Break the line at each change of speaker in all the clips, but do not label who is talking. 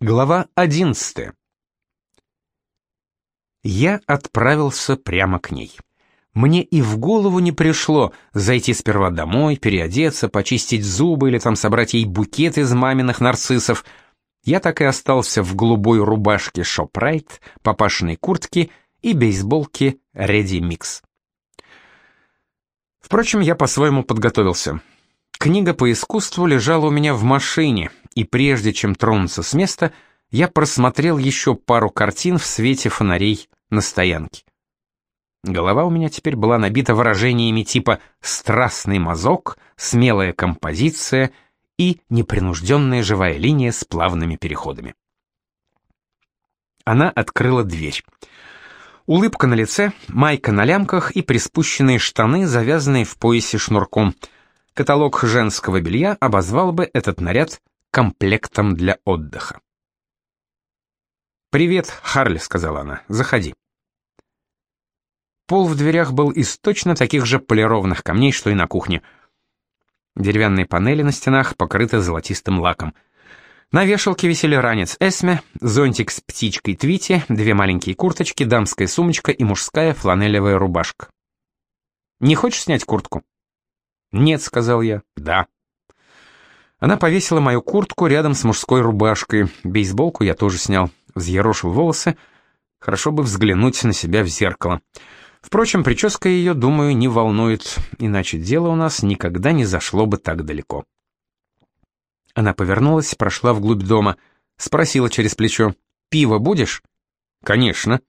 Глава 11. Я отправился прямо к ней. Мне и в голову не пришло зайти сперва домой, переодеться, почистить зубы или там собрать ей букет из маминых нарциссов. Я так и остался в голубой рубашке Шопрайт, папашиной куртке и бейсболке Ready Mix. Впрочем, я по-своему подготовился. Книга по искусству лежала у меня в машине, и прежде чем тронуться с места, я просмотрел еще пару картин в свете фонарей на стоянке. Голова у меня теперь была набита выражениями типа «страстный мазок», «смелая композиция» и «непринужденная живая линия с плавными переходами». Она открыла дверь. Улыбка на лице, майка на лямках и приспущенные штаны, завязанные в поясе шнурком — Каталог женского белья обозвал бы этот наряд комплектом для отдыха. «Привет, Харли», — сказала она, — «заходи». Пол в дверях был из точно таких же полированных камней, что и на кухне. Деревянные панели на стенах покрыты золотистым лаком. На вешалке висели ранец Эсме, зонтик с птичкой Твити, две маленькие курточки, дамская сумочка и мужская фланелевая рубашка. «Не хочешь снять куртку?» «Нет», — сказал я. «Да». Она повесила мою куртку рядом с мужской рубашкой. Бейсболку я тоже снял. Взъерошил волосы. Хорошо бы взглянуть на себя в зеркало. Впрочем, прическа ее, думаю, не волнует, иначе дело у нас никогда не зашло бы так далеко. Она повернулась, прошла вглубь дома, спросила через плечо, «Пиво будешь?» «Конечно».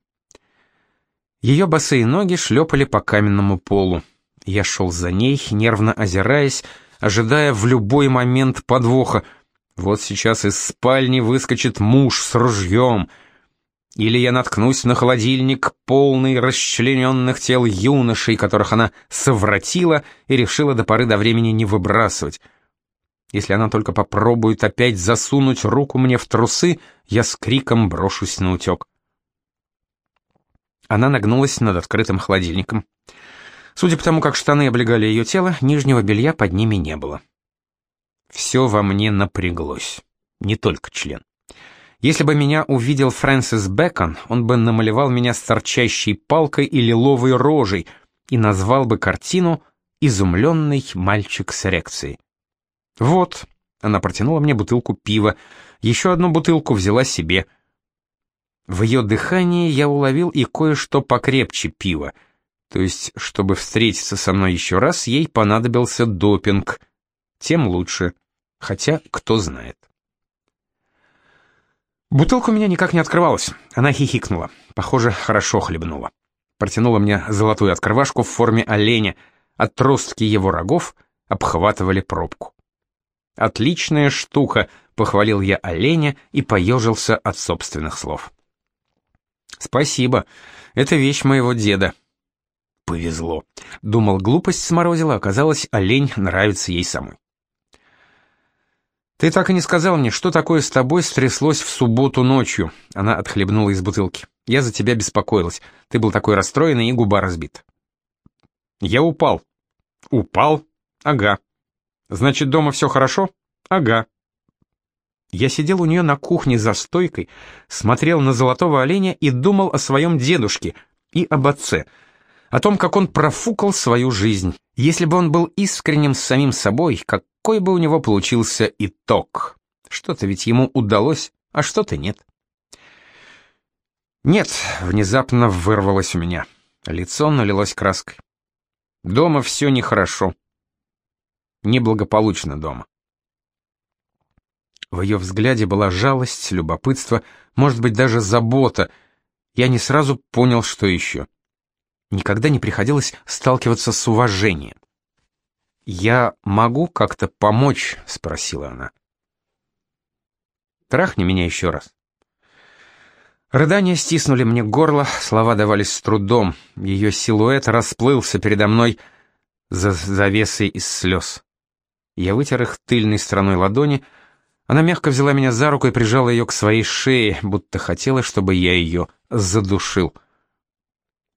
Ее босые ноги шлепали по каменному полу. Я шел за ней, нервно озираясь, ожидая в любой момент подвоха. Вот сейчас из спальни выскочит муж с ружьем. Или я наткнусь на холодильник, полный расчлененных тел юношей, которых она совратила и решила до поры до времени не выбрасывать. Если она только попробует опять засунуть руку мне в трусы, я с криком брошусь на утек. Она нагнулась над открытым холодильником. Судя по тому, как штаны облегали ее тело, нижнего белья под ними не было. Все во мне напряглось, не только член. Если бы меня увидел Фрэнсис Бэкон, он бы намалевал меня с торчащей палкой и лиловой рожей и назвал бы картину «Изумленный мальчик с эрекцией». «Вот», — она протянула мне бутылку пива, еще одну бутылку взяла себе. В ее дыхании я уловил и кое-что покрепче пива — то есть, чтобы встретиться со мной еще раз, ей понадобился допинг. Тем лучше. Хотя, кто знает. Бутылка у меня никак не открывалась. Она хихикнула. Похоже, хорошо хлебнула. Протянула мне золотую открывашку в форме оленя. Отростки его рогов обхватывали пробку. «Отличная штука», — похвалил я оленя и поежился от собственных слов. «Спасибо. Это вещь моего деда повезло. Думал, глупость сморозила, оказалось, олень нравится ей самой. «Ты так и не сказал мне, что такое с тобой стряслось в субботу ночью?» Она отхлебнула из бутылки. «Я за тебя беспокоилась. Ты был такой расстроенный и губа разбита». «Я упал». «Упал? Ага. Значит, дома все хорошо? Ага». Я сидел у нее на кухне за стойкой, смотрел на золотого оленя и думал о своем дедушке и об отце — о том, как он профукал свою жизнь. Если бы он был искренним с самим собой, какой бы у него получился итог? Что-то ведь ему удалось, а что-то нет. Нет, внезапно вырвалось у меня. Лицо налилось краской. Дома все нехорошо. Неблагополучно дома. В ее взгляде была жалость, любопытство, может быть, даже забота. Я не сразу понял, что еще никогда не приходилось сталкиваться с уважением. «Я могу как-то помочь?» — спросила она. «Трахни меня еще раз». Рыдания стиснули мне горло, слова давались с трудом. Ее силуэт расплылся передо мной за завесой из слез. Я вытер их тыльной стороной ладони. Она мягко взяла меня за руку и прижала ее к своей шее, будто хотела, чтобы я ее задушил.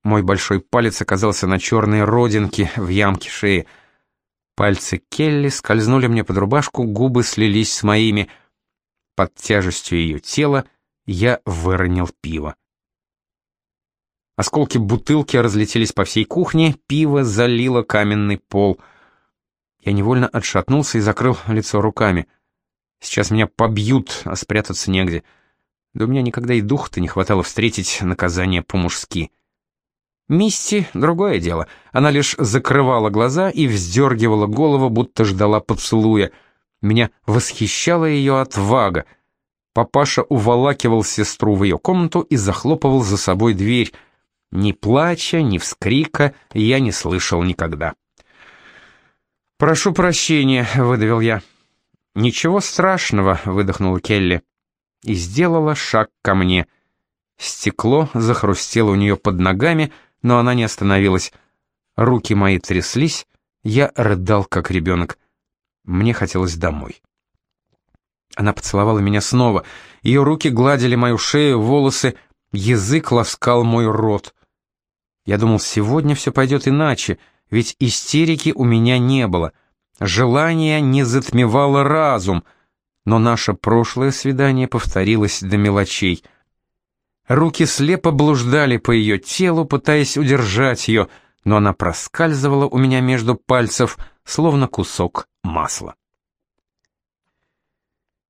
Мой большой палец оказался на черной родинке в ямке шеи. Пальцы Келли скользнули мне под рубашку, губы слились с моими. Под тяжестью ее тела я выронил пиво. Осколки бутылки разлетелись по всей кухне, пиво залило каменный пол. Я невольно отшатнулся и закрыл лицо руками. Сейчас меня побьют, а спрятаться негде. Да у меня никогда и духа-то не хватало встретить наказание по-мужски. Мисти — другое дело. Она лишь закрывала глаза и вздергивала голову, будто ждала поцелуя. Меня восхищала ее отвага. Папаша уволакивал сестру в ее комнату и захлопывал за собой дверь. Ни плача, ни вскрика я не слышал никогда. «Прошу прощения», — выдавил я. «Ничего страшного», — выдохнула Келли. И сделала шаг ко мне. Стекло захрустело у нее под ногами, но она не остановилась. Руки мои тряслись, я рыдал, как ребенок. Мне хотелось домой. Она поцеловала меня снова. Ее руки гладили мою шею, волосы, язык ласкал мой рот. Я думал, сегодня все пойдет иначе, ведь истерики у меня не было. Желание не затмевало разум, но наше прошлое свидание повторилось до мелочей. Руки слепо блуждали по ее телу, пытаясь удержать ее, но она проскальзывала у меня между пальцев, словно кусок масла.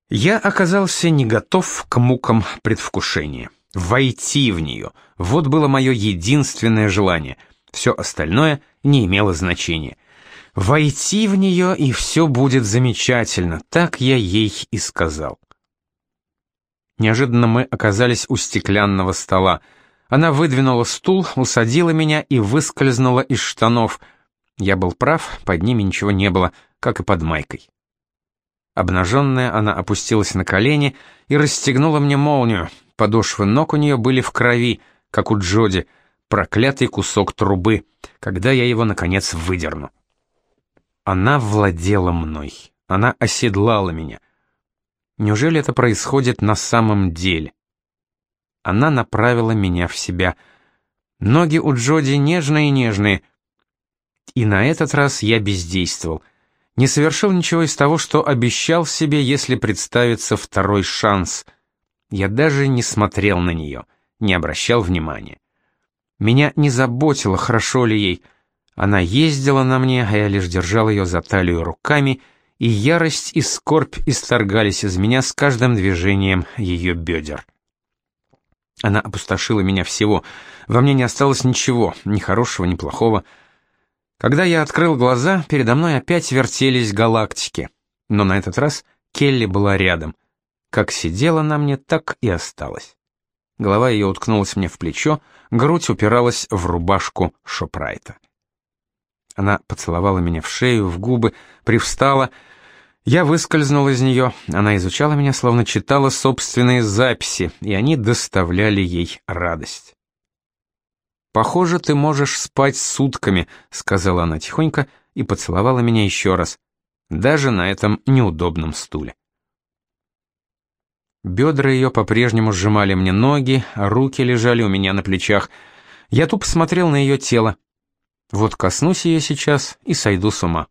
Я оказался не готов к мукам предвкушения. Войти в нее — вот было мое единственное желание. Все остальное не имело значения. Войти в нее, и все будет замечательно, так я ей и сказал. Неожиданно мы оказались у стеклянного стола. Она выдвинула стул, усадила меня и выскользнула из штанов. Я был прав, под ними ничего не было, как и под майкой. Обнаженная, она опустилась на колени и расстегнула мне молнию. Подошвы ног у нее были в крови, как у Джоди, проклятый кусок трубы, когда я его, наконец, выдерну. Она владела мной, она оседлала меня. Неужели это происходит на самом деле? Она направила меня в себя. Ноги у Джоди нежные-нежные. И на этот раз я бездействовал — не совершил ничего из того, что обещал себе, если представится второй шанс. Я даже не смотрел на нее, не обращал внимания. Меня не заботило, хорошо ли ей. Она ездила на мне, а я лишь держал ее за талию руками, и ярость и скорбь исторгались из меня с каждым движением ее бедер. Она опустошила меня всего. Во мне не осталось ничего, ни хорошего, ни плохого. Когда я открыл глаза, передо мной опять вертелись галактики. Но на этот раз Келли была рядом. Как сидела на мне, так и осталась. Голова ее уткнулась мне в плечо, грудь упиралась в рубашку Шопрайта. Она поцеловала меня в шею, в губы, привстала. Я выскользнул из нее. Она изучала меня, словно читала собственные записи, и они доставляли ей радость. «Похоже, ты можешь спать сутками», — сказала она тихонько и поцеловала меня еще раз, даже на этом неудобном стуле. Бедра ее по-прежнему сжимали мне ноги, а руки лежали у меня на плечах. Я тупо смотрел на ее тело. Вот коснусь ее сейчас и сойду с ума.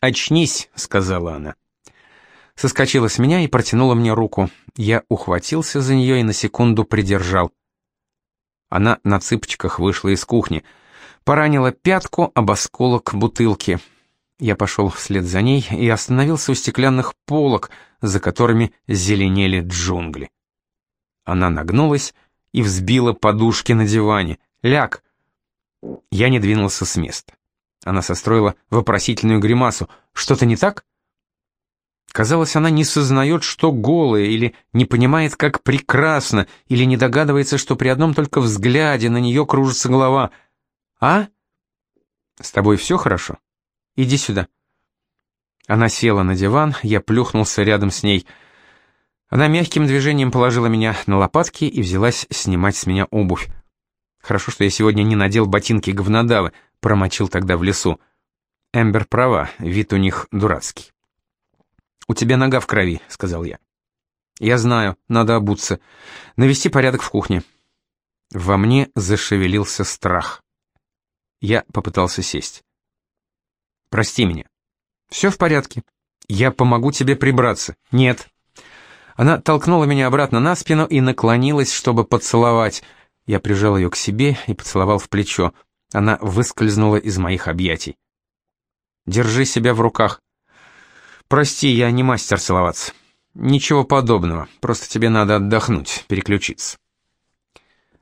«Очнись», — сказала она. Соскочила с меня и протянула мне руку. Я ухватился за нее и на секунду придержал. Она на цыпочках вышла из кухни. Поранила пятку об осколок бутылки. Я пошел вслед за ней и остановился у стеклянных полок, за которыми зеленели джунгли. Она нагнулась и взбила подушки на диване. «Ляг!» Я не двинулся с места. Она состроила вопросительную гримасу. «Что-то не так?» Казалось, она не сознает, что голая, или не понимает, как прекрасно, или не догадывается, что при одном только взгляде на нее кружится голова. «А? С тобой все хорошо? Иди сюда». Она села на диван, я плюхнулся рядом с ней. Она мягким движением положила меня на лопатки и взялась снимать с меня обувь. Хорошо, что я сегодня не надел ботинки говнодавы, промочил тогда в лесу. Эмбер права, вид у них дурацкий. «У тебя нога в крови», — сказал я. «Я знаю, надо обуться. Навести порядок в кухне». Во мне зашевелился страх. Я попытался сесть. «Прости меня». «Все в порядке. Я помогу тебе прибраться». «Нет». Она толкнула меня обратно на спину и наклонилась, чтобы поцеловать. Я прижал ее к себе и поцеловал в плечо. Она выскользнула из моих объятий. «Держи себя в руках». «Прости, я не мастер целоваться». «Ничего подобного, просто тебе надо отдохнуть, переключиться».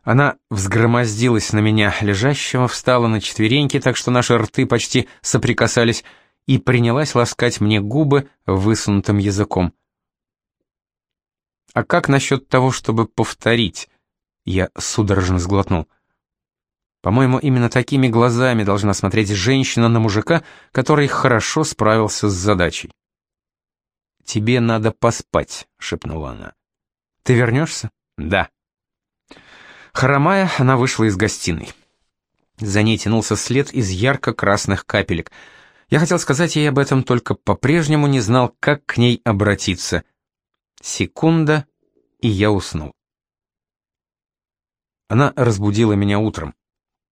Она взгромоздилась на меня, лежащего, встала на четвереньки, так что наши рты почти соприкасались, и принялась ласкать мне губы высунутым языком. «А как насчет того, чтобы повторить?» Я судорожно сглотнул. По-моему, именно такими глазами должна смотреть женщина на мужика, который хорошо справился с задачей. «Тебе надо поспать», — шепнула она. «Ты вернешься?» «Да». Хромая, она вышла из гостиной. За ней тянулся след из ярко-красных капелек. Я хотел сказать ей об этом, только по-прежнему не знал, как к ней обратиться. Секунда, и я уснул. Она разбудила меня утром.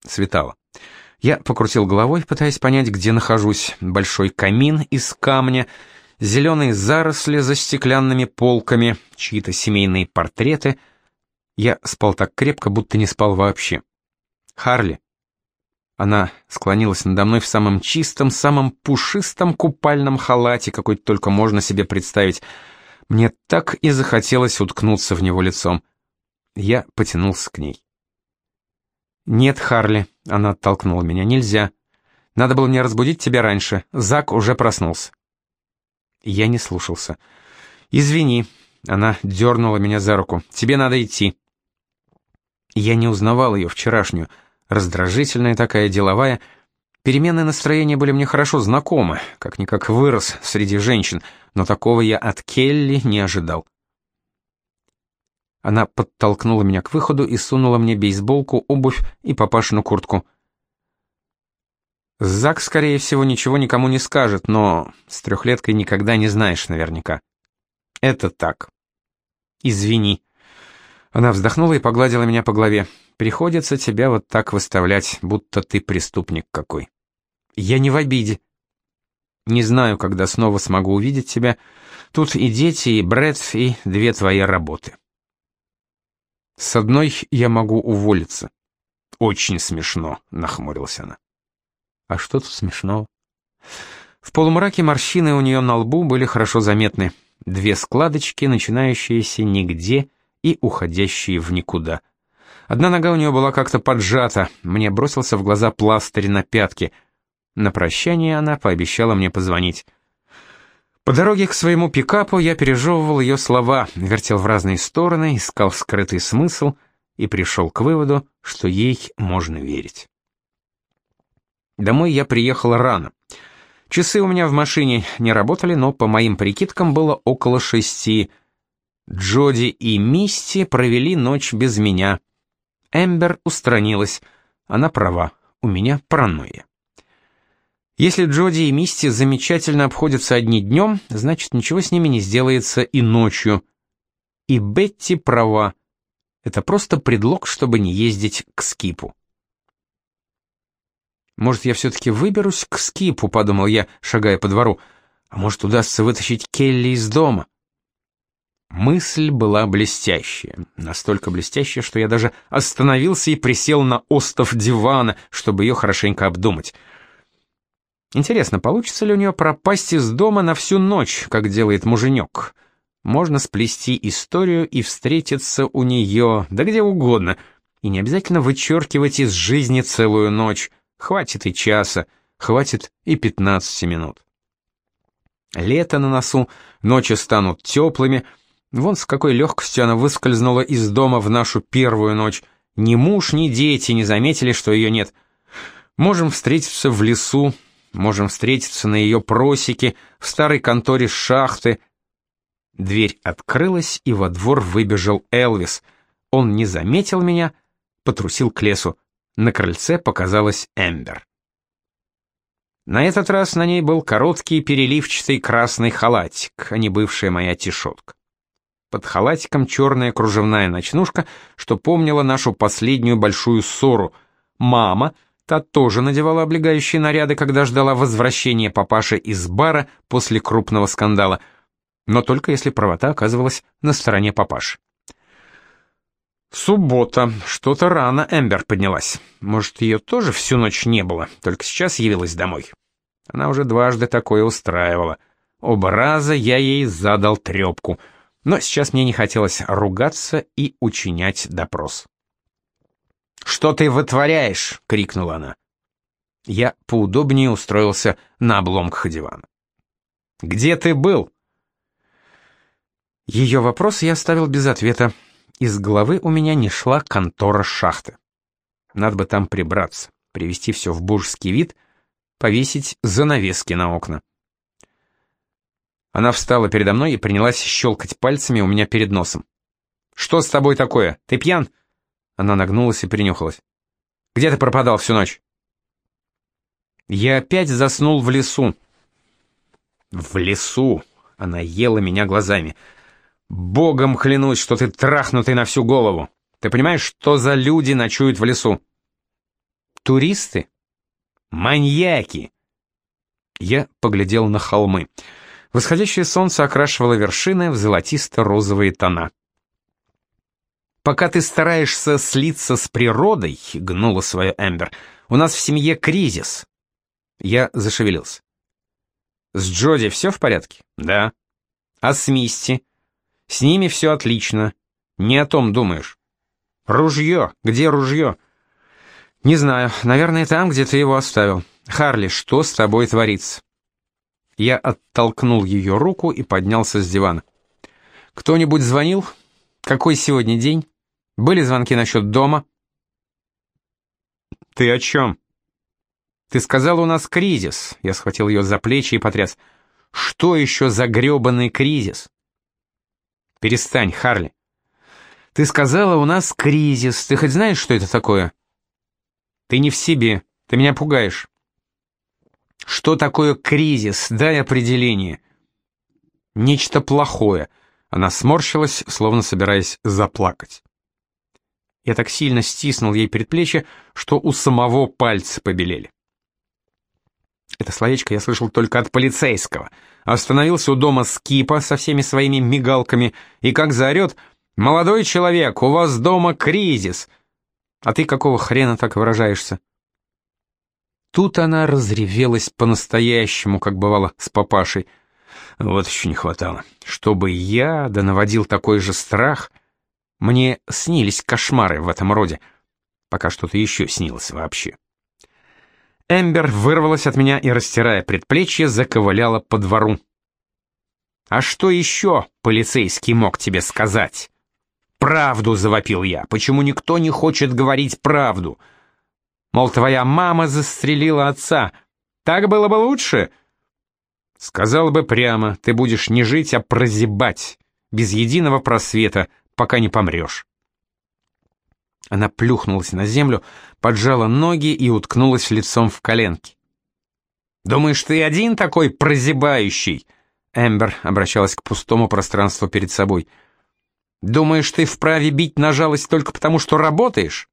Светало. Я покрутил головой, пытаясь понять, где нахожусь. Большой камин из камня, зеленые заросли за стеклянными полками, чьи-то семейные портреты — я спал так крепко, будто не спал вообще. Харли. Она склонилась надо мной в самом чистом, самом пушистом купальном халате, какой только можно себе представить. Мне так и захотелось уткнуться в него лицом. Я потянулся к ней. «Нет, Харли», — она оттолкнула меня, — «нельзя. Надо было мне разбудить тебя раньше. Зак уже проснулся». Я не слушался. «Извини», — она дернула меня за руку, — «тебе надо идти». Я не узнавал ее вчерашнюю, раздражительная такая, деловая. Переменные настроения были мне хорошо знакомы, как-никак вырос среди женщин, но такого я от Келли не ожидал. Она подтолкнула меня к выходу и сунула мне бейсболку, обувь и папашину куртку. Зак, скорее всего, ничего никому не скажет, но с трехлеткой никогда не знаешь наверняка. Это так. Извини. Она вздохнула и погладила меня по голове. «Приходится тебя вот так выставлять, будто ты преступник какой». «Я не в обиде». «Не знаю, когда снова смогу увидеть тебя. Тут и дети, и Брэд, и две твои работы». «С одной я могу уволиться». «Очень смешно», — нахмурилась она. «А что тут смешного?» В полумраке морщины у нее на лбу были хорошо заметны. Две складочки, начинающиеся нигде и уходящие в никуда. Одна нога у нее была как-то поджата, мне бросился в глаза пластырь на пятки. На прощание она пообещала мне позвонить. По дороге к своему пикапу я пережевывал ее слова, вертел в разные стороны, искал скрытый смысл и пришел к выводу, что ей можно верить. Домой я приехал рано. Часы у меня в машине не работали, но по моим прикидкам было около шести. Джоди и Мисти провели ночь без меня. Эмбер устранилась. Она права, у меня паранойя. Если Джоди и Мисти замечательно обходятся одни днем, значит, ничего с ними не сделается и ночью. И Бетти права. Это просто предлог, чтобы не ездить к Скипу. «Может, я все-таки выберусь к Скипу», — подумал я, шагая по двору. «А может, удастся вытащить Келли из дома?» Мысль была блестящая, настолько блестящая, что я даже остановился и присел на остов дивана, чтобы ее хорошенько обдумать. Интересно, получится ли у нее пропасть из дома на всю ночь, как делает муженек? Можно сплести историю и встретиться у нее, да где угодно, и не обязательно вычеркивать из жизни целую ночь. Хватит и часа, хватит и пятнадцати минут. Лето на носу, ночи станут теплыми — Вон с какой легкостью она выскользнула из дома в нашу первую ночь. Ни муж, ни дети не заметили, что ее нет. Можем встретиться в лесу, можем встретиться на ее просеке, в старой конторе шахты. Дверь открылась, и во двор выбежал Элвис. Он не заметил меня, потрусил к лесу. На крыльце показалась Эмбер. На этот раз на ней был короткий переливчатый красный халатик, а не бывшая моя тишотка. Под халатиком черная кружевная ночнушка, что помнила нашу последнюю большую ссору. Мама, та тоже надевала облегающие наряды, когда ждала возвращения папаши из бара после крупного скандала. но только если правота оказывалась на стороне папаши. Суббота. Что-то рано Эмбер поднялась. Может, ее тоже всю ночь не было, только сейчас явилась домой. Она уже дважды такое устраивала. Оба раза я ей задал трепку, но сейчас мне не хотелось ругаться и учинять допрос. «Что ты вытворяешь?» — крикнула она. Я поудобнее устроился на обломках дивана. «Где ты был?» Ее вопрос я оставил без ответа. Из головы у меня не шла контора шахты. Надо бы там прибраться, привести все в божеский вид, повесить занавески на окна. Она встала передо мной и принялась щелкать пальцами у меня перед носом. «Что с тобой такое? Ты пьян?» Она нагнулась и принюхалась. «Где ты пропадал всю ночь?» Я опять заснул в лесу. В лесу. Она ела меня глазами. Богом клянусь, что ты трахнутый на всю голову. Ты понимаешь, что за люди ночуют в лесу? Туристы? Маньяки. Я поглядел на холмы. Восходящее солнце окрашивало вершины в золотисто-розовые тона. «Пока ты стараешься слиться с природой», — гнула свое Эмбер, — «у нас в семье кризис. Я зашевелился. «С Джоди все в порядке?» «Да». «А с Мисти?» «С ними все отлично. Не о том думаешь». «Ружье? Где ружье?» «Не знаю. Наверное, там, где ты его оставил. Харли, что с тобой творится?» Я оттолкнул ее руку и поднялся с дивана. «Кто-нибудь звонил? Какой сегодня день? Были звонки насчет дома?» «Ты о чем?» «Ты сказал, у нас кризис!» Я схватил ее за плечи и потряс. «Что еще за гребаный кризис?» «Перестань, Харли!» «Ты сказала, у нас кризис. Ты хоть знаешь, что это такое?» «Ты не в себе. Ты меня пугаешь». «Что такое кризис? Дай определение». «Нечто плохое». Она сморщилась, словно собираясь заплакать. Я так сильно стиснул ей предплечье, что у самого пальцы побелели. Это словечко я слышал только от полицейского. Остановился у дома Скипа со всеми своими мигалками и как заорет «Молодой человек, у вас дома кризис!» А ты какого хрена так выражаешься? Тут она разревелась по-настоящему, как бывало с папашей. Вот еще не хватало. Чтобы я да наводил такой же страх. Мне снились кошмары в этом роде. Пока что-то еще снилось вообще. Эмбер вырвалась от меня и, растирая предплечье, заковыляла по двору. «А что еще полицейский мог тебе сказать?» «Правду!» — завопил я. «Почему никто не хочет говорить правду?» «Мол, твоя мама застрелила отца. Так было бы лучше?» «Сказал бы прямо, ты будешь не жить, а прозябать, без единого просвета, пока не помрешь». Она плюхнулась на землю, поджала ноги и уткнулась лицом в коленки. «Думаешь, ты один такой прозябающий?» Эмбер обращалась к пустому пространству перед собой. «Думаешь, ты вправе бить на жалость только потому, что работаешь?»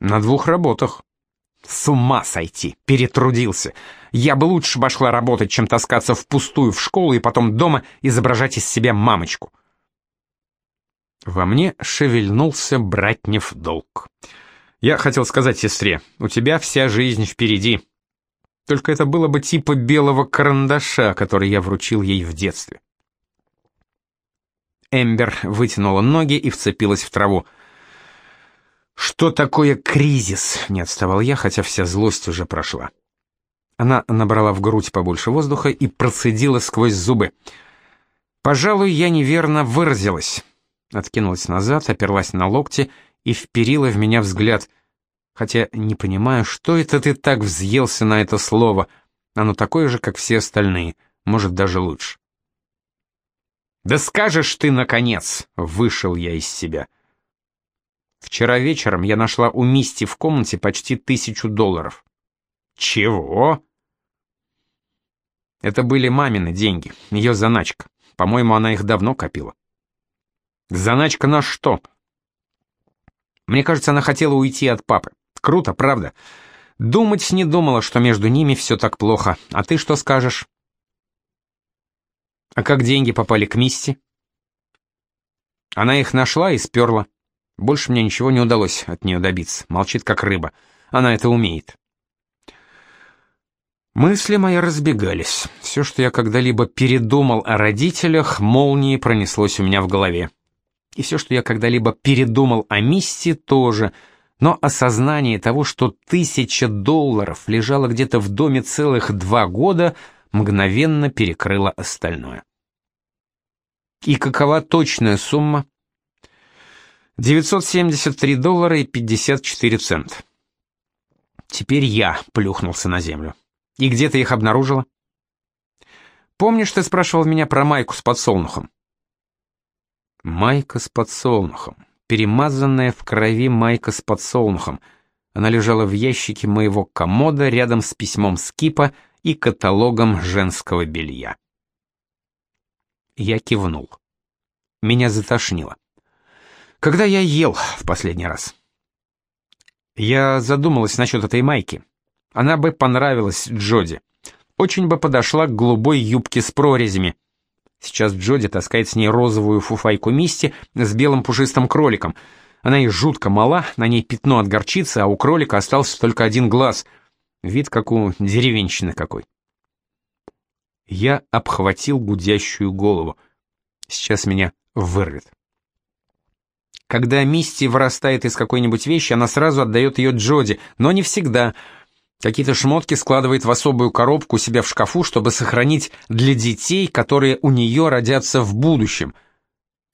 «На двух работах». «С ума сойти! Перетрудился! Я бы лучше пошла работать, чем таскаться впустую в школу и потом дома изображать из себя мамочку». Во мне шевельнулся братнев долг. Я хотел сказать сестре, у тебя вся жизнь впереди. Только это было бы типа белого карандаша, который я вручил ей в детстве. Эмбер вытянула ноги и вцепилась в траву. «Что такое кризис?» — не отставал я, хотя вся злость уже прошла. Она набрала в грудь побольше воздуха и процедила сквозь зубы. «Пожалуй, я неверно выразилась откинулась назад, оперлась на локти и вперила в меня взгляд. Хотя не понимаю, что это ты так взъелся на это слово. Оно такое же, как все остальные, может, даже лучше. «Да скажешь ты, наконец!» — вышел я из себя. Вчера вечером я нашла у Мисти в комнате почти тысячу долларов. «Чего?» Это были мамины деньги, ее заначка. По-моему, она их давно копила. Заначка на что? Мне кажется, она хотела уйти от папы. Круто, правда? Думать не думала, что между ними все так плохо. А ты что скажешь? А как деньги попали к Мисти? Она их нашла и сперла. Больше мне ничего не удалось от нее добиться. Молчит как рыба. Она это умеет. Мысли мои разбегались. Все, что я когда-либо передумал о родителях, молнией пронеслось у меня в голове. И все, что я когда-либо передумал о Мисти, тоже. Но осознание того, что тысяча долларов лежало где-то в доме целых два года, мгновенно перекрыло остальное. И какова точная сумма? 973 доллара и 54 цента. Теперь я плюхнулся на землю. И где ты их обнаружила? Помнишь, ты спрашивал меня про майку с подсолнухом? Майка с подсолнухом. Перемазанная в крови майка с подсолнухом. Она лежала в ящике моего комода рядом с письмом Скипа и каталогом женского белья. Я кивнул. Меня затошнило. Когда я ел в последний раз? Я задумалась насчет этой майки. Она бы понравилась Джоди. Очень бы подошла к голубой юбке с прорезями. Сейчас Джоди таскает с ней розовую фуфайку Мисти с белым пушистым кроликом. Она и жутко мала, на ней пятно от горчицы, а у кролика остался только один глаз. Вид как у деревенщины какой. Я обхватил гудящую голову. Сейчас меня вырвет. Когда Мисти вырастает из какой-нибудь вещи, она сразу отдает ее Джоди, но не всегда — Какие-то шмотки складывает в особую коробку у себя в шкафу, чтобы сохранить для детей, которые у нее родятся в будущем.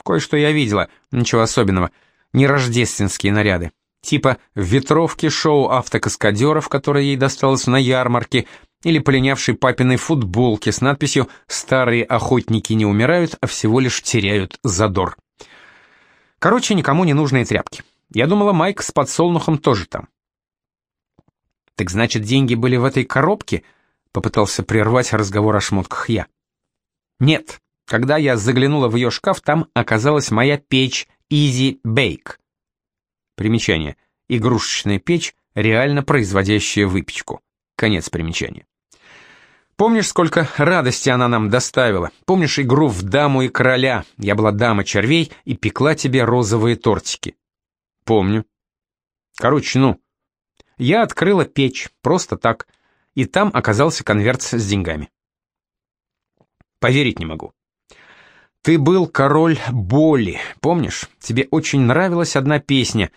Кое-что я видела, ничего особенного. Не рождественские наряды. Типа ветровки шоу автокаскадеров, которое ей досталось на ярмарке, или полинявшей папиной футболки с надписью «Старые охотники не умирают, а всего лишь теряют задор». Короче, никому не нужные тряпки. Я думала, Майк с подсолнухом тоже там. «Так значит, деньги были в этой коробке?» — попытался прервать разговор о шмотках я. «Нет. Когда я заглянула в ее шкаф, там оказалась моя печь Easy Bake». Примечание. Игрушечная печь, реально производящая выпечку. Конец примечания. Помнишь, сколько радости она нам доставила? Помнишь игру в даму и короля? Я была дама червей и пекла тебе розовые тортики. Помню. Короче, ну, я открыла печь, просто так, и там оказался конверт с деньгами. Поверить не могу. Ты был король боли, помнишь? Тебе очень нравилась одна песня.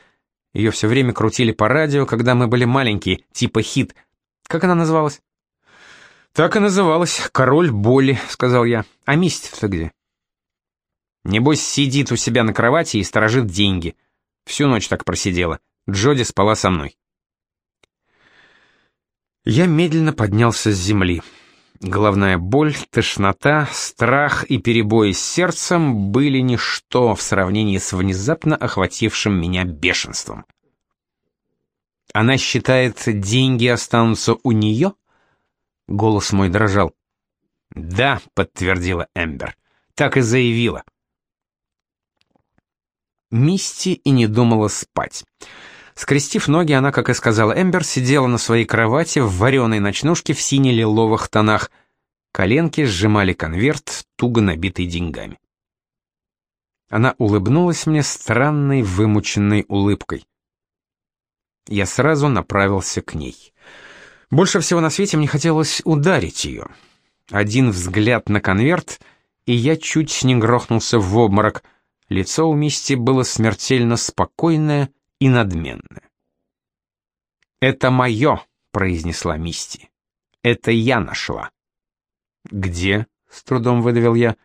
Ее все время крутили по радио, когда мы были маленькие, типа хит. Как она называлась? Так и называлась, король боли, сказал я. А мисть-то где? Небось, сидит у себя на кровати и сторожит деньги. Всю ночь так просидела. Джоди спала со мной. Я медленно поднялся с земли. Головная боль, тошнота, страх и перебои с сердцем были ничто в сравнении с внезапно охватившим меня бешенством. Она считает, деньги останутся у нее? Голос мой дрожал. «Да», — подтвердила Эмбер, — «так и заявила». Мисти и не думала спать. Скрестив ноги, она, как и сказала Эмбер, сидела на своей кровати в вареной ночнушке в сине-лиловых тонах. Коленки сжимали конверт, туго набитый деньгами. Она улыбнулась мне странной, вымученной улыбкой. Я сразу направился к ней. Больше всего на свете мне хотелось ударить ее. Один взгляд на конверт, и я чуть не грохнулся в обморок. Лицо у Мисти было смертельно спокойное и надменная. «Это мое», — произнесла Мисти. «Это я нашла». «Где?» — с трудом выдавил я.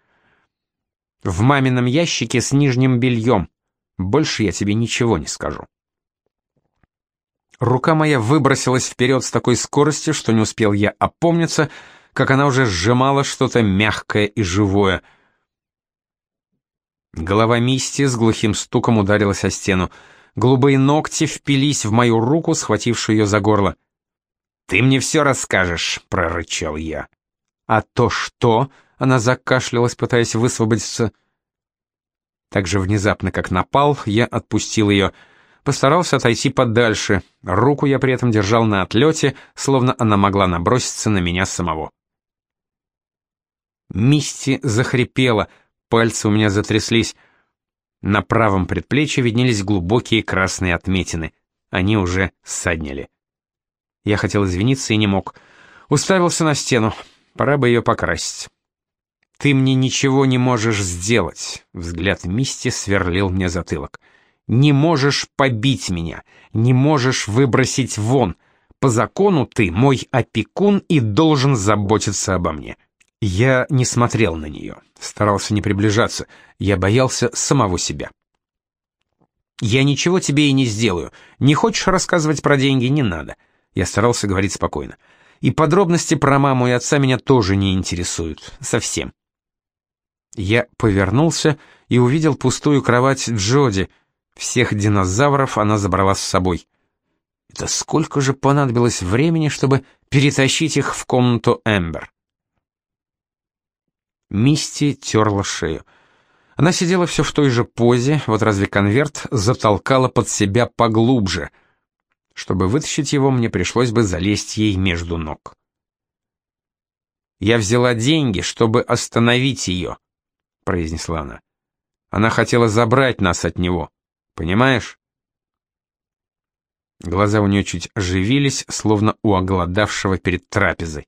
«В мамином ящике с нижним бельем. Больше я тебе ничего не скажу». Рука моя выбросилась вперед с такой скоростью, что не успел я опомниться, как она уже сжимала что-то мягкое и живое. Голова Мисти с глухим стуком ударилась о стену. Голубые ногти впились в мою руку, схватившую ее за горло. «Ты мне все расскажешь», — прорычал я. «А то что?» — она закашлялась, пытаясь высвободиться. Так же внезапно, как напал, я отпустил ее. Постарался отойти подальше. Руку я при этом держал на отлете, словно она могла наброситься на меня самого. Мисти захрипела, пальцы у меня затряслись. На правом предплечье виднелись глубокие красные отметины. Они уже ссаднили. Я хотел извиниться и не мог. Уставился на стену. Пора бы ее покрасить. «Ты мне ничего не можешь сделать», — взгляд Мисти сверлил мне затылок. «Не можешь побить меня, не можешь выбросить вон. По закону ты мой опекун и должен заботиться обо мне». Я не смотрел на нее, старался не приближаться, я боялся самого себя. «Я ничего тебе и не сделаю. Не хочешь рассказывать про деньги, не надо». Я старался говорить спокойно. «И подробности про маму и отца меня тоже не интересуют. Совсем». Я повернулся и увидел пустую кровать Джоди. Всех динозавров она забрала с собой. Это сколько же понадобилось времени, чтобы перетащить их в комнату Эмбер? Мисти терла шею. Она сидела все в той же позе, вот разве конверт затолкала под себя поглубже. Чтобы вытащить его, мне пришлось бы залезть ей между ног. Я взяла деньги, чтобы остановить ее произнесла она. Она хотела забрать нас от него. Понимаешь? Глаза у нее чуть оживились, словно у оголодавшего перед трапезой.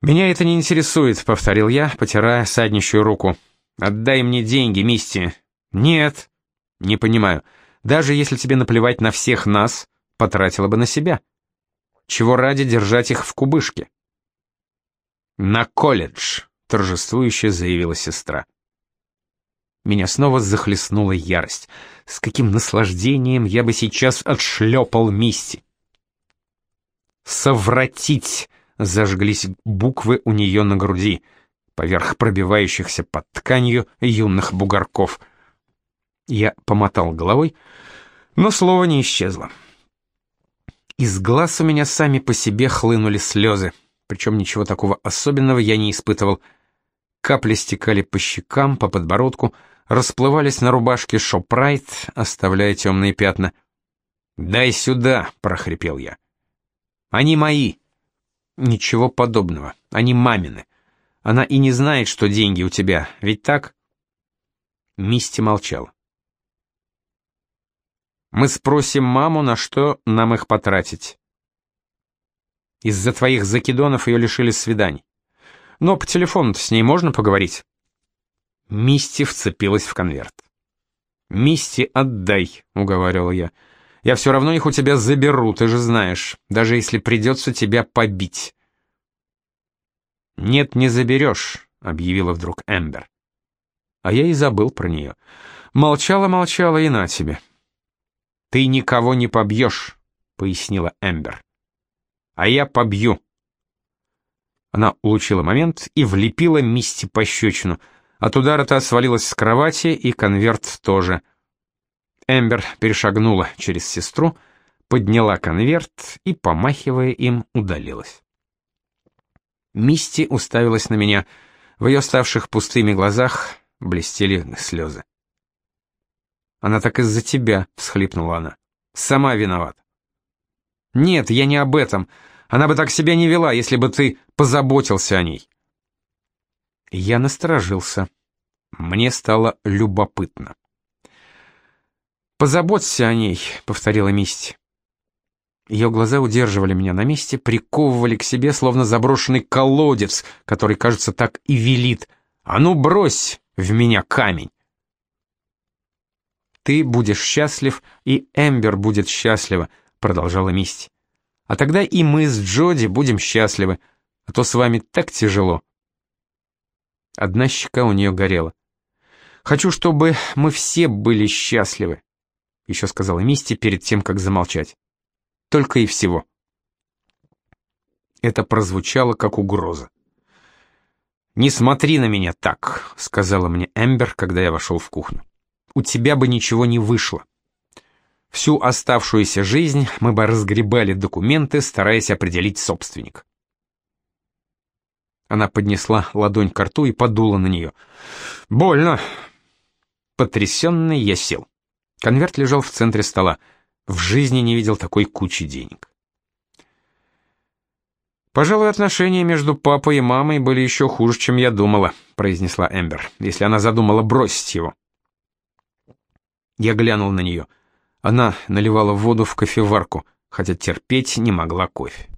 «Меня это не интересует», — повторил я, потирая саднищую руку. «Отдай мне деньги, Мисти». «Нет». «Не понимаю. Даже если тебе наплевать на всех нас, потратила бы на себя. Чего ради держать их в кубышке?» «На колледж», торжествующе заявила сестра. Меня снова захлестнула ярость. С каким наслаждением я бы сейчас отшлепал Мисти. «Совратить!» — зажглись буквы у нее на груди, поверх пробивающихся под тканью юных бугорков. Я помотал головой, но слово не исчезло. Из глаз у меня сами по себе хлынули слезы, причем ничего такого особенного я не испытывал — Капли стекали по щекам, по подбородку, расплывались на рубашке Шопрайт, оставляя темные пятна. «Дай сюда!» — прохрипел я. «Они мои!» «Ничего подобного. Они мамины. Она и не знает, что деньги у тебя, ведь так?» Мисти молчал. «Мы спросим маму, на что нам их потратить. Из-за твоих закидонов ее лишили свиданий. Но по телефону с ней можно поговорить?» Мисти вцепилась в конверт. «Мисти, отдай», — уговаривал я. «Я все равно их у тебя заберу, ты же знаешь, даже если придется тебя побить». «Нет, не заберешь», — объявила вдруг Эмбер. А я и забыл про нее. Молчала-молчала и на тебе. «Ты никого не побьешь», — пояснила Эмбер. «А я побью». Она улучила момент и влепила Мисти пощечину. От удара та свалилась с кровати, и конверт тоже. Эмбер перешагнула через сестру, подняла конверт и, помахивая им, удалилась. Мисти уставилась на меня. В ее ставших пустыми глазах блестели слезы. «Она так из-за тебя», — всхлипнула она. «Сама виновата». «Нет, я не об этом. Она бы так себя не вела, если бы ты позаботился о ней. Я насторожился. Мне стало любопытно. «Позаботься о ней», — повторила Мисти. Ее глаза удерживали меня на месте, приковывали к себе, словно заброшенный колодец, который, кажется, так и велит. «А ну, брось в меня камень!» «Ты будешь счастлив, и Эмбер будет счастлива», — продолжала Мисти. «А тогда и мы с Джоди будем счастливы, а то с вами так тяжело». Одна щека у нее горела. «Хочу, чтобы мы все были счастливы», — еще сказала Мисти перед тем, как замолчать. «Только и всего». Это прозвучало как угроза. «Не смотри на меня так», — сказала мне Эмбер, когда я вошел в кухню. «У тебя бы ничего не вышло. Всю оставшуюся жизнь мы бы разгребали документы, стараясь определить собственник. Она поднесла ладонь к рту и подула на нее. «Больно!» Потрясенный я сел. Конверт лежал в центре стола. В жизни не видел такой кучи денег. «Пожалуй, отношения между папой и мамой были еще хуже, чем я думала», — произнесла Эмбер, если она задумала бросить его. Я глянул на нее. Она наливала воду в кофеварку, хотя терпеть не могла кофе.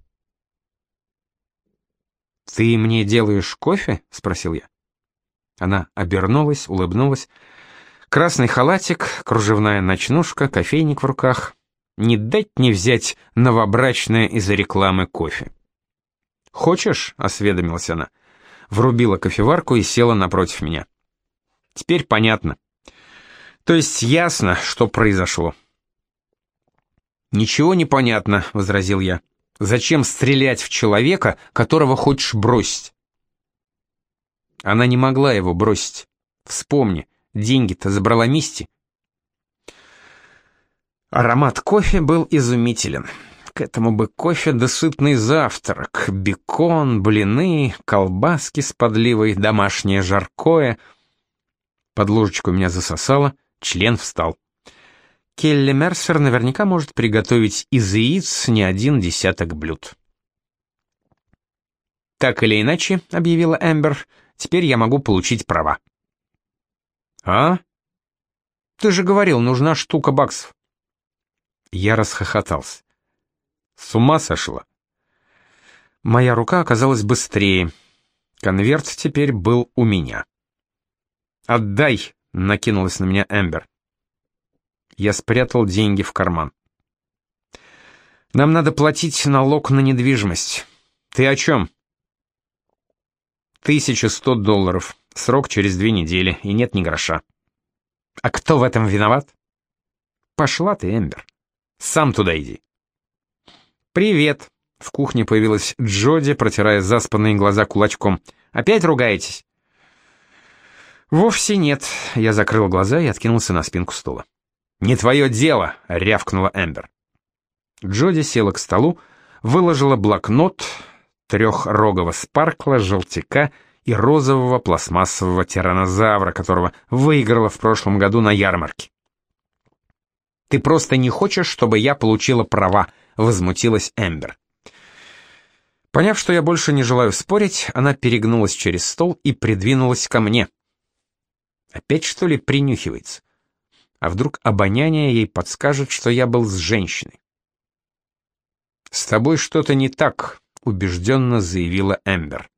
«Ты мне делаешь кофе?» — спросил я. Она обернулась, улыбнулась. Красный халатик, кружевная ночнушка, кофейник в руках. Не дать не взять новобрачное из-за рекламы кофе. «Хочешь?» — осведомилась она. Врубила кофеварку и села напротив меня. «Теперь понятно. То есть ясно, что произошло». «Ничего не понятно», — возразил я. «Зачем стрелять в человека, которого хочешь бросить?» Она не могла его бросить. Вспомни, деньги-то забрала Мисти. Аромат кофе был изумителен. К этому бы кофе да сытный завтрак, бекон, блины, колбаски с подливой, домашнее жаркое. Под ложечку меня засосало, член встал. Келли Мерсер наверняка может приготовить из яиц не один десяток блюд. «Так или иначе», — объявила Эмбер, — «теперь я могу получить права». «А? Ты же говорил, нужна штука баксов». Я расхохотался. С ума сошла. Моя рука оказалась быстрее. Конверт теперь был у меня. «Отдай!» — накинулась на меня Эмбер. Я спрятал деньги в карман. «Нам надо платить налог на недвижимость. Ты о чем?» «Тысяча сто долларов. Срок через две недели, и нет ни гроша». «А кто в этом виноват?» «Пошла ты, Эмбер. Сам туда иди». «Привет!» — в кухне появилась Джоди, протирая заспанные глаза кулачком. «Опять ругаетесь?» «Вовсе нет», — я закрыл глаза и откинулся на спинку стула. «Не твое дело!» — рявкнула Эмбер. Джоди села к столу, выложила блокнот, трехрогого спаркла, желтяка и розового пластмассового тиранозавра, которого выиграла в прошлом году на ярмарке. «Ты просто не хочешь, чтобы я получила права», возмутилась Эмбер. Поняв, что я больше не желаю спорить, она перегнулась через стол и придвинулась ко мне. Опять, что ли, принюхивается? А вдруг обоняние ей подскажет, что я был с женщиной? «С тобой что-то не так», — убежденно заявила Эмбер.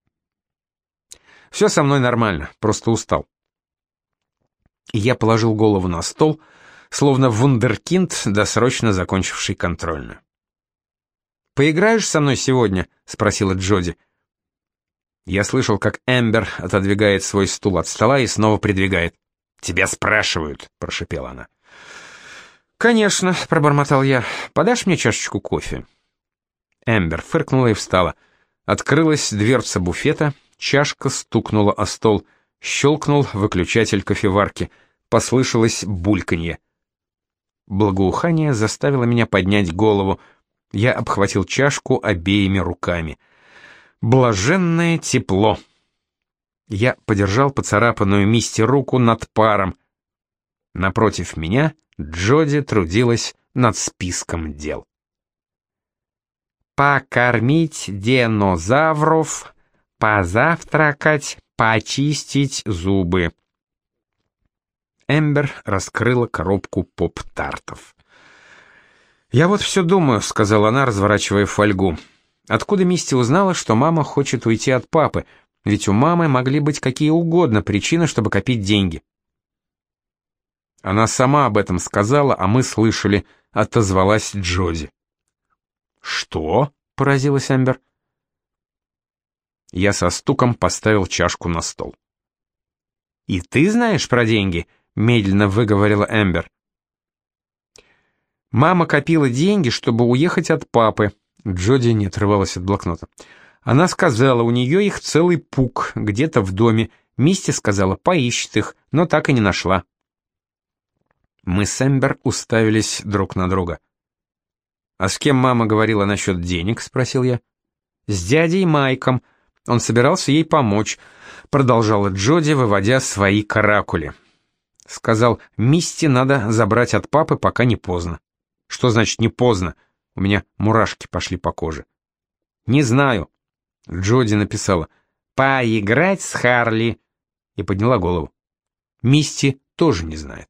«Все со мной нормально, просто устал». Я положил голову на стол, словно вундеркинд, досрочно закончивший контрольную. «Поиграешь со мной сегодня?» — спросила Джоди. Я слышал, как Эмбер отодвигает свой стул от стола и снова придвигает. «Тебя спрашивают», — прошепела она. «Конечно», — пробормотал я. «Подашь мне чашечку кофе?» Эмбер фыркнула и встала. Открылась дверца буфета, чашка стукнула о стол, щелкнул выключатель кофеварки, послышалось бульканье. Благоухание заставило меня поднять голову — я обхватил чашку обеими руками. Блаженное тепло. Я подержал поцарапанную Мисти руку над паром. Напротив меня Джоди трудилась над списком дел. Покормить динозавров, позавтракать, почистить зубы. Эмбер раскрыла коробку поп-тартов. «Я вот все думаю», — сказала она, разворачивая фольгу. «Откуда Мисти узнала, что мама хочет уйти от папы? Ведь у мамы могли быть какие угодно причины, чтобы копить деньги». Она сама об этом сказала, а мы слышали, отозвалась Джози. «Что?» — поразилась Эмбер. Я со стуком поставил чашку на стол. «И ты знаешь про деньги?» — медленно выговорила Эмбер. Мама копила деньги, чтобы уехать от папы. Джоди не отрывалась от блокнота. Она сказала, у нее их целый пук, где-то в доме. Мисти сказала, поищет их, но так и не нашла. Мы с Эмбер уставились друг на друга. «А с кем мама говорила насчет денег?» — спросил я. «С дядей Майком. Он собирался ей помочь», — продолжала Джоди, выводя свои каракули. Сказал, Мисти надо забрать от папы, пока не поздно. Что значит не поздно? У меня мурашки пошли по коже. Не знаю. Джоди написала «Поиграть с Харли» и подняла голову. Мисти тоже не знает.